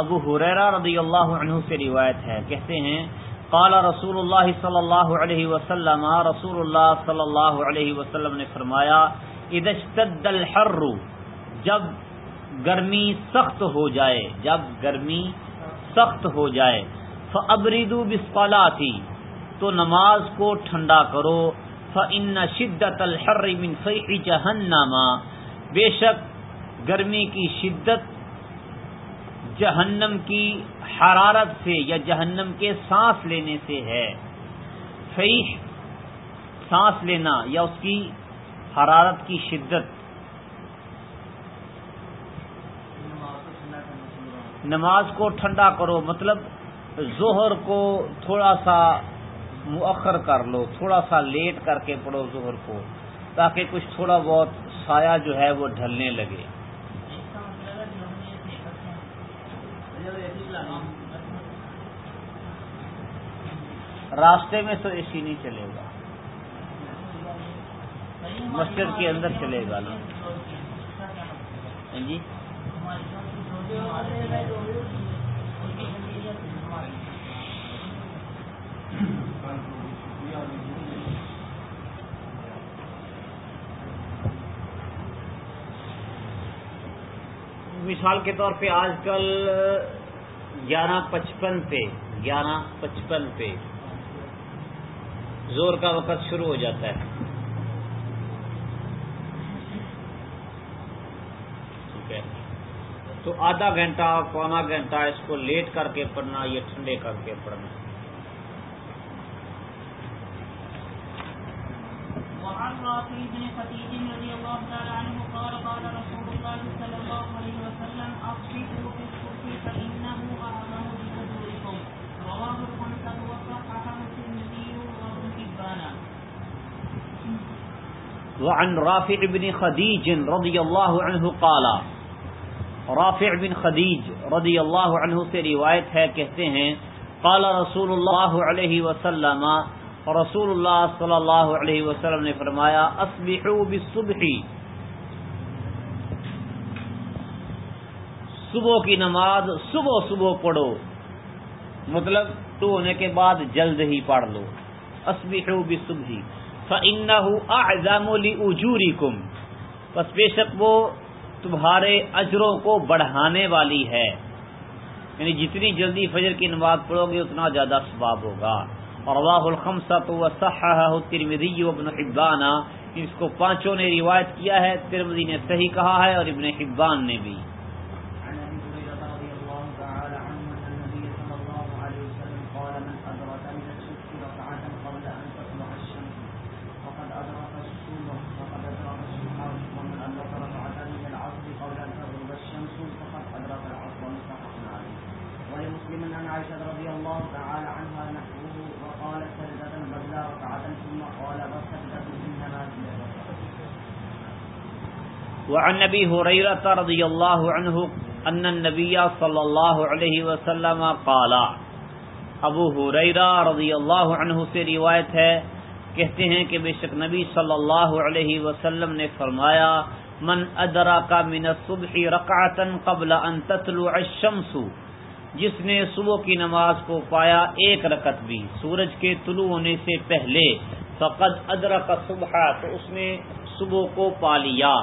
ابو حریرہ رضی اللہ عنہ سے روایت ہے۔ کہتے ہیں، قال رسول اللہ صلی اللہ علیہ وسلم، رسول اللہ صلی اللہ علیہ وسلم نے فرمایا اشتد الحر، جب گرمی سخت ہو جائے، جب گرمی سخت ہو جائے فبریدو بسپالا تھی تو نماز کو ٹھنڈا کرو فن شدت الحر من فیح جہنما بے شک گرمی کی شدت جہنم کی حرارت سے یا جہنم کے سانس لینے سے ہے۔ فیح، سانس لینا یا اس کی حرارت کی شدت۔ نماز کو ٹھنڈا کرو مطلب ظہر کو تھوڑا سا مؤخر کر لو، تھوڑا سا لیٹ کر کے پڑھو ظہر کو، تاکہ کچھ تھوڑا بہت سایہ جو ہے وہ ڈھلنے لگے۔ راستے میں تو اے سی نہیں چلے گا۔ مسجد کے اندر چلے گا نا۔ ہاں جی۔ مثال کے طور پہ آج کل گیارہ پچپن پہ، گیارہ پچپن پہ زور کا وقت شروع ہو جاتا ہے۔ ٹھیک ہے۔ تو آدھا گھنٹہ، پونا گھنٹہ اس کو لیٹ کر کے پڑھنا یا ٹھنڈے کر کے پڑھنا۔ وعن رافع بن فتيج رضي الله تعالى عنه قال قال رسول الله صلى الله عليه وسلم أصبحوا في الصبح فإنه أعظم وعن رافع بن خدیج رضی اللہ عنہ قال، رافع بن خدیج رضی اللہ عنہ سے روایت ہے، کہتے ہیں، قال رسول اللہ علیہ وسلم، رسول اللہ صلی اللہ علیہ وسلم نے فرمایا، اصبحوا بالصبح. صبح کی نماز صبح صبح پڑھو مطلب تو ہونے کے بعد جلد ہی پڑھ لو، اصبحوا بالصبح. فانه اعظم لاجورکم پس بے شک وہ تمہارے اجروں کو بڑھانے والی ہے۔ یعنی جتنی جلدی فجر کی نماز پڑھو گے، اتنا زیادہ ثواب ہوگا۔ رواہ الخمسۃ وصححہ الترمذی وابن حبان۔ اس کو پانچوں نے روایت کیا ہے، ترمذی نے صحیح کہا ہے اور ابن حبان نے بھی عن ابي هريره رضي الله تعالى عنه ان النبي صلى الله عليه وسلم قال من ادرك من الصبح ركعه قبل ان تطلع الشمس فقد ادرك الصبح فقد ادرك الصبح ومن ادرك ركعه من العصر قبل ان تغرب الشمس فقد ادرك العصر متفق عليه ولمسلم عن عائشه رضي الله تعالى عنها نحوه وقال سجده بدل ركعه ثم قال والسجده انما هي ركعه وعن نبی حریرت رضی اللہ عنہ ان النبی صلی اللہ علیہ وسلم قالا ابو حریرہ رضی اللہ عنہ سے روایت ہے، کہتے ہیں کہ بے شک نبی صلی اللہ علیہ وسلم نے فرمایا، من ادرا کا من الصبح رکعتا قبل ان تطلع الشمس، جس نے صبح کی نماز کو پایا ایک رکت بھی، سورج کے طلوع ہونے سے پہلے، فقد ادرک صبح، تو اس نے صبح کو پا لیا۔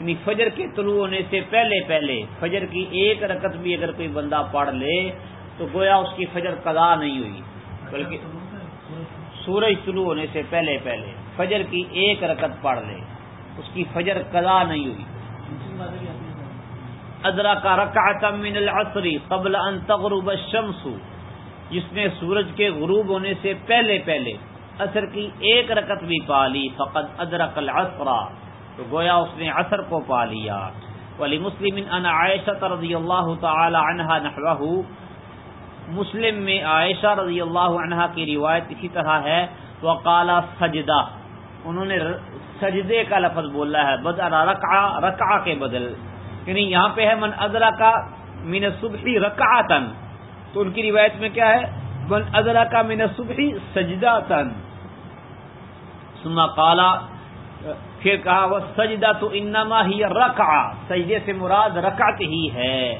یعنی فجر کے طلوع ہونے سے پہلے پہلے فجر کی ایک رکت بھی اگر کوئی بندہ پڑھ لے تو گویا اس کی فجر قضا نہیں ہوئی، بلکہ سورج طلوع ہونے سے پہلے پہلے فجر کی ایک رکت پڑھ لے، اس کی فجر قضا نہیں ہوئی۔ ادرا کا رکعت من العصر قبل ان تغرب الشمس، جس نے سورج کے غروب ہونے سے پہلے پہلے عصر کی ایک رکت بھی پا لی فقط ادرک العصر۔ تو گویا اس نے عصر کو پا لیا۔ ولی مسلم ان عائشہ رضی اللہ تعالی عنہا نحوہ مسلم میں عائشہ رضی اللہ عنہا کی روایت اسی طرح ہے۔ وقالا سجدہ انہوں نے سجدے کا لفظ بولا ہے۔ بدل رکعہ رکعہ کے بدل۔ یعنی یہاں پہ ہے، من ادرا کا من صبحی رکعتن تو ان کی روایت میں کیا ہے؟ من ادرا کا من صبحی سجدہ تن سما کالا پھر کہا، وہ سجدہ تو انما ہی رکع سجدے سے مراد رکعت ہی ہے۔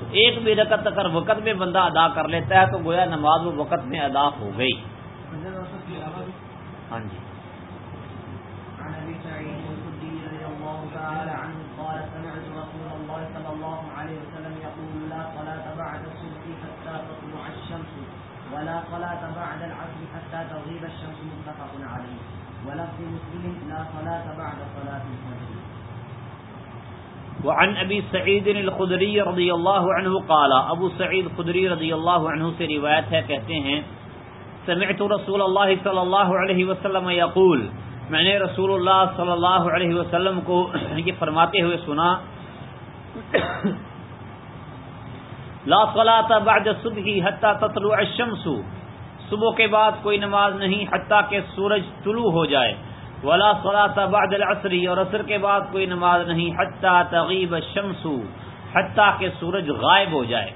تو ایک بھی رکت اگر وقت میں بندہ ادا کر لیتا ہے تو گویا نماز وہ وقت میں ادا ہو گئی۔ ہاں جی۔ ولا صلاة بعد العصر حتى تغيب الشمس. متفق عليه. ولفظ مسلم لا صلاة بعد صلاة الفجر. وعن ابی سعید الخدری رضی اللہ عنہ قال ابو سعید خدری رضی اللہ عنہ سے روایت ہے، کہتے ہیں، سمعت رسول اللہ صلی اللہ علیہ وسلم یقول، میں نے رسول اللہ صلی اللہ علیہ وسلم کو یعنی یہ فرماتے ہوئے سنا، لا صلاة بعد صبح حتى تطلع الشمس صبح کے بعد کوئی نماز نہیں، حتیٰ کہ سورج طلوع ہو جائے۔ ولا صلاة بعد العصر، اور عصر کے بعد کوئی نماز نہیں، حتیٰ تغیب الشمس، حتیٰ کہ سورج غائب ہو جائے۔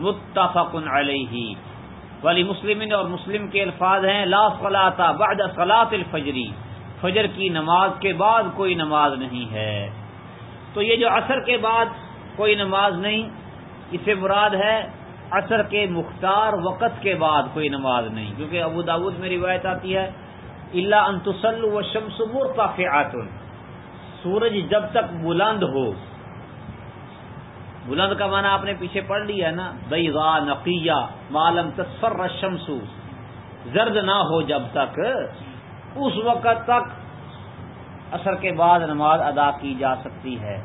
متفق علیہ۔ ولی مسلم اور مسلم کے الفاظ ہیں، لا صلاة بعد صلاة الفجری فجر کی نماز کے بعد کوئی نماز نہیں ہے۔ تو یہ جو عصر کے بعد کوئی نماز نہیں، اسے مراد ہے عصر کے مختار وقت کے بعد کوئی نماز نہیں، کیونکہ ابو داود میں روایت آتی ہے اللہ انتسل و شمس مرتفعات سورج جب تک بلند ہو، بلند کا معنی آپ نے پیچھے پڑھ لیا ہے نا بیضا نقیہ معلوم تصفر الشمس۔ زرد نہ ہو جب تک، اس وقت تک اثر کے بعد نماز ادا کی جا سکتی ہے۔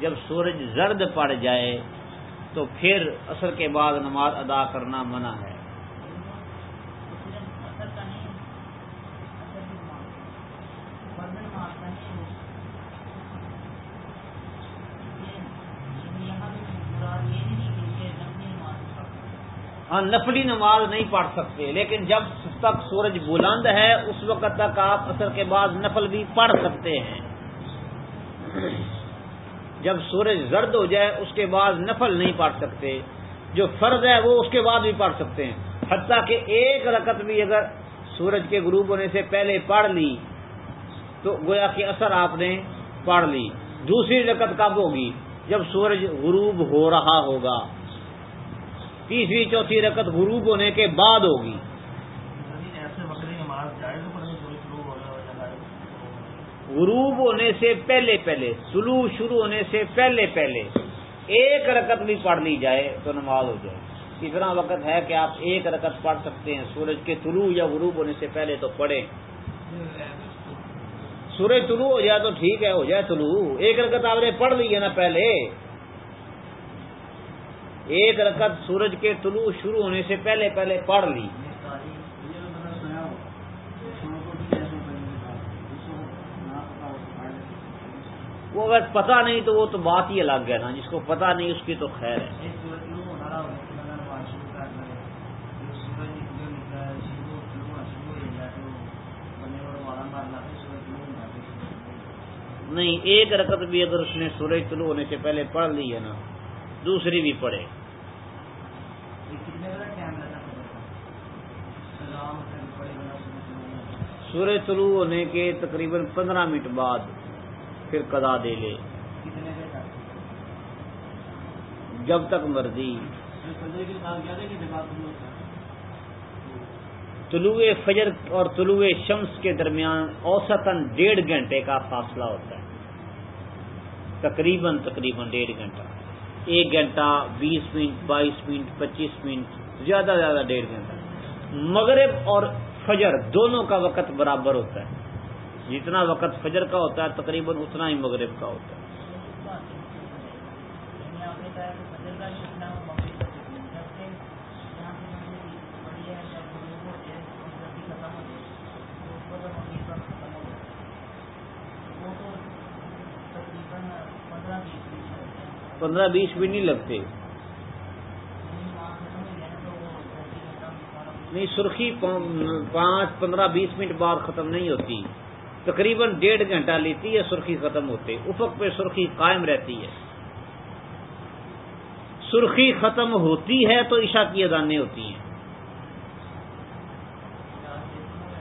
جب سورج زرد پڑ جائے تو پھر اثر کے بعد نماز ادا کرنا منع ہے۔ ہاں نفلی نماز نہیں پڑھ سکتے، لیکن جب تک سورج بلند ہے، اس وقت تک آپ اثر کے بعد نفل بھی پڑھ سکتے ہیں۔ جب سورج زرد ہو جائے، اس کے بعد نفل نہیں پڑھ سکتے۔ جو فرض ہے، وہ اس کے بعد بھی پڑھ سکتے ہیں۔ حتیٰ کہ ایک رکت بھی اگر سورج کے غروب ہونے سے پہلے پڑھ لی، تو گویا کہ اثر آپ نے پڑھ لی۔ دوسری رکت کب ہوگی؟ جب سورج غروب ہو رہا ہوگا۔ تیسری، چوتھی رکت غروب ہونے کے بعد ہوگی۔ غروب ہونے سے پہلے پہلے طلوع شروع ہونے سے پہلے پہلے، ایک رکت بھی پڑھ لی جائے تو نماز ہو جائے۔ اتنا وقت ہے کہ آپ ایک رکت پڑھ سکتے ہیں۔ سورج کے طلوع یا غروب ہونے سے پہلے تو پڑھیں۔ سورج طلوع ہو جائے تو ٹھیک ہے، ہو جائے طلوع۔ ایک رکت آپ نے پڑھ لی ہے نا پہلے۔ ایک رکت سورج کے طلوع شروع ہونے سے پہلے پہلے پڑھ لی۔ وہ اگر پتہ نہیں تو وہ تو بات ہی الگ ہے نا جس کو پتہ نہیں اس کی تو خیر ہے۔ نہیں ایک رکت بھی اگر اس نے سورج طلوع ہونے سے پہلے پڑھ لی ہے نا دوسری بھی پڑھے۔ سورج طلوع ہونے کے تقریباً پندرہ منٹ بعد۔ پھر قضا دے لے۔ جب تک مرضی۔ طلوع فجر اور طلوع شمس کے درمیان اوسطاً ڈیڑھ گھنٹے کا فاصلہ ہوتا ہے۔ تقریباً تقریباً ڈیڑھ گھنٹہ۔ ایک گھنٹہ بیس منٹ بائیس منٹ پچیس منٹ زیادہ زیادہ ڈیڑھ گھنٹہ۔ مغرب اور فجر دونوں کا وقت برابر ہوتا ہے۔ جتنا وقت فجر کا ہوتا ہے، تقریباً اتنا ہی مغرب کا ہوتا ہے۔ پندرہ بیس بھی نہیں لگتے۔ نہیں، سرخی پانچ، پندرہ بیس منٹ بعد ختم نہیں ہوتی۔ تقریباً ڈیڑھ گھنٹہ لیتی ہے، سرخی ختم ہوتے افق پہ سرخی قائم رہتی ہے۔ سرخی ختم ہوتی ہے تو عشاء کی اذانیں ہوتی ہیں۔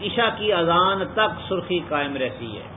عشاء کی اذان تک سرخی قائم رہتی ہے۔